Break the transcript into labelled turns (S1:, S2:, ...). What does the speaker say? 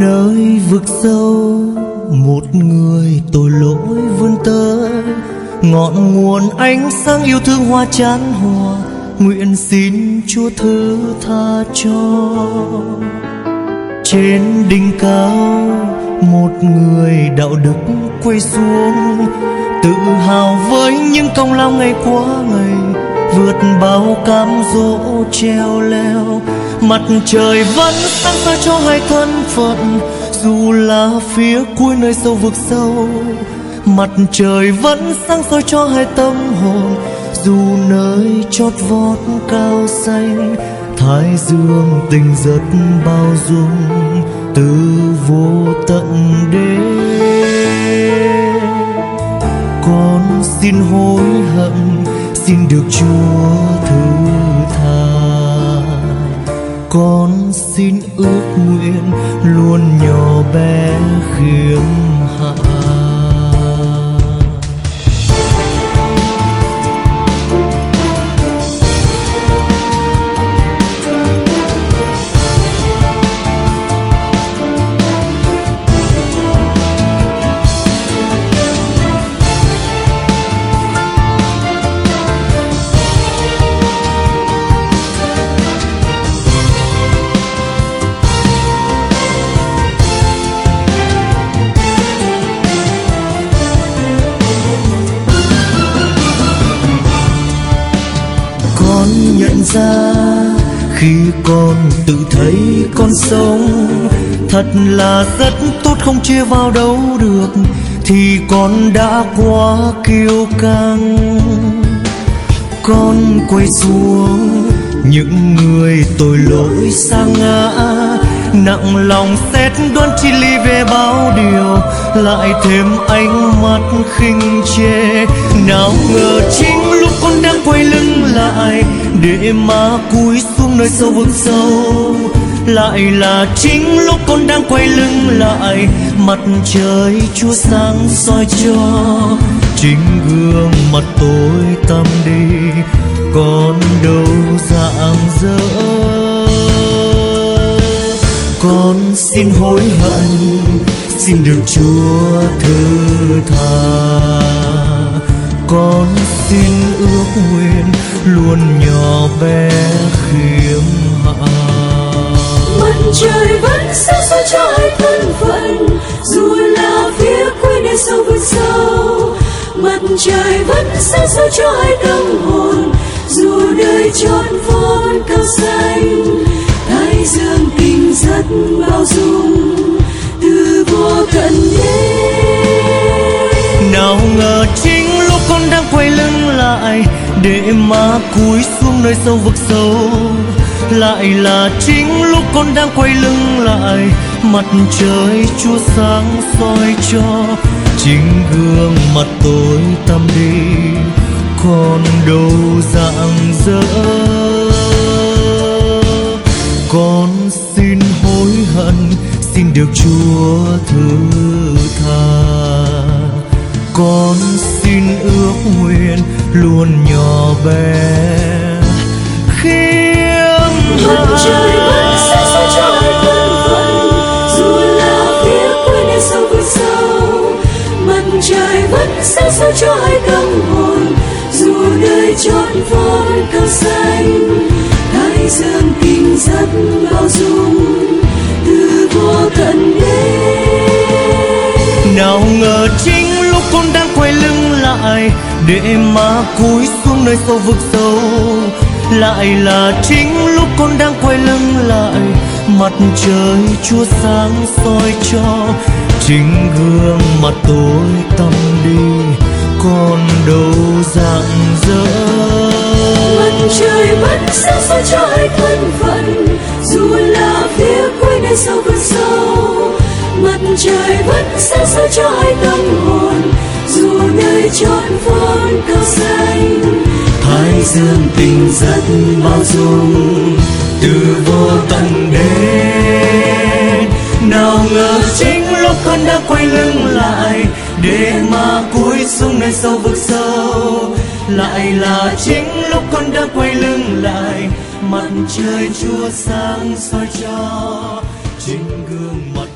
S1: nơi vực sâu, một người tội lỗi vươn tới. Ngọn nguồn ánh sáng yêu thương hoa chán hòa, nguyện xin chúa thứ tha cho. Trên đỉnh cao, một người đạo đức quay xuống, tự hào với những công lao ngày qua ngày, vượt bao cám dỗ treo leo mặt trời vẫn sáng soi cho hai thân phận, dù là phía cuối nơi sâu vực sâu. Mặt trời vẫn sáng soi cho hai tâm hồn, dù nơi chót vót cao xanh. Thái dương tình giật bao dung, từ vô tận đến con xin hối hận, xin được chúa xin ước nguyện luôn nhỏ bé khiêm ra. Khi con tự thấy con sống, thật là rất tốt không chia vào đâu được, thì con đã quá kiêu căng. Con quay xuống, những người tội lỗi xa ngã, nặng lòng xét đoán chi ly về bao điều, lại thêm ánh mắt khinh chê. Nào ngờ chính lúc con đang quay lưng lại để mà cúi xuống nơi sâu vực sâu. Lại là chính lúc con đang quay lưng lại, mặt trời chúa sáng soi cho. Chính gương mặt tối tăm đi, còn đâu dạng dỡ. Con xin hối hận, xin được chúa thứ tha con xin ước nguyện luôn nhỏ bé khiêm hạ.
S2: Mặt trời vẫn sáng soi cho hai thân phận dù là phía cuối nơi sâu vực sâu. Mặt trời vẫn sáng soi cho hai tâm hồn dù đời trọn vốn cao xanh. Thái dương tình rất bao dung từ vô tận đến
S1: nào ngờ con đang quay lưng lại để mà cúi xuống nơi sâu vực sâu. Lại là chính lúc con đang quay lưng lại, mặt trời chúa sáng soi cho chính gương mặt tối tăm đi. Còn đâu dạng dỡ, con xin hối hận, xin được chúa thứ tha. Con xin luôn nhỏ bé. Khiêm
S2: mặt trời vẫn sáng soi cho hai thân phận dù là phía cuối nơi sâu vực sâu mặt trời vẫn sáng soi cho hai tâm
S1: để mà cúi xuống nơi sâu vực sâu, lại là chính lúc con đang quay lưng lại, mặt trời chúa sáng soi cho chính gương mặt tối tăm đi, còn đâu dạng dỡ.
S2: Mặt trời vẫn sáng soi cho ai thân phận, dù là phía cuối nơi sâu vực sâu. Mặt trời vẫn sáng soi cho ai tâm hồn dù nơi chốn vốn cao xanh,
S1: thái dương tình rất bao dung, từ vô tận đến nào ngờ chính lúc con đã quay lưng lại, để mà cúi xuống nơi sâu vực sâu. Lại là chính lúc con đã quay lưng lại, mặt trời chúa sáng soi cho chính gương mặt